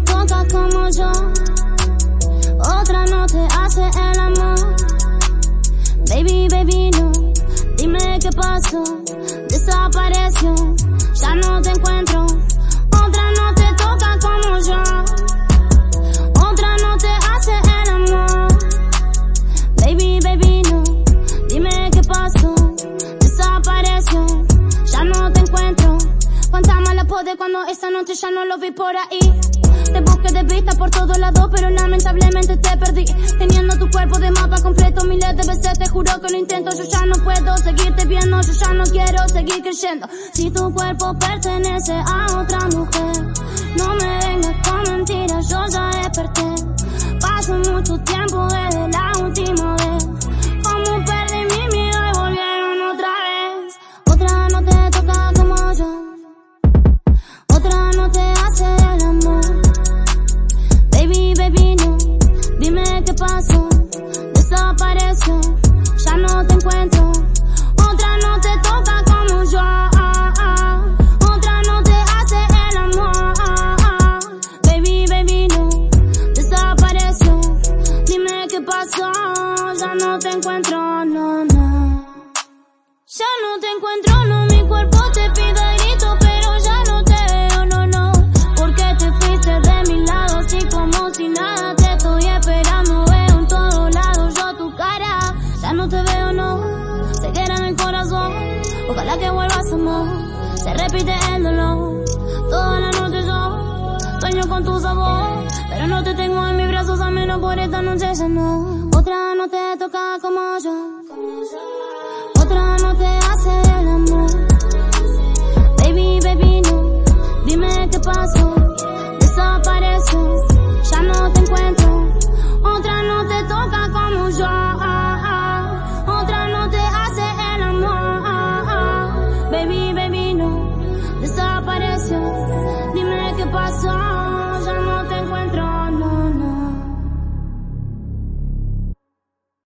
toca como yo. Otra no te hace el amor. Baby, baby, no. Dime qué pasó. Puede cuando esta noche ya no lo vi por ahí. Te busqué de vista por todos lados, pero lamentablemente te perdí. Teniendo tu cuerpo de mapa completo miles de veces, te juro que lo intento. Yo ya no puedo seguirte viendo, yo ya no quiero seguir creciendo. Si tu cuerpo pertenece a otra mujer, no me vengas con mentiras, yo ya desperté. Paso mucho tiempo desde se queda en el corazón, ojalá que vuelvas amor, se repite el dolor. Toda la noche yo sueño con tu sabor, pero no te tengo en mis brazos, al menos por esta noche ya no. Otra no te toca como yo. Otra no te hace el amor. Baby, baby, no. Dime qué pasó. Desapareció. Dime qué pasó.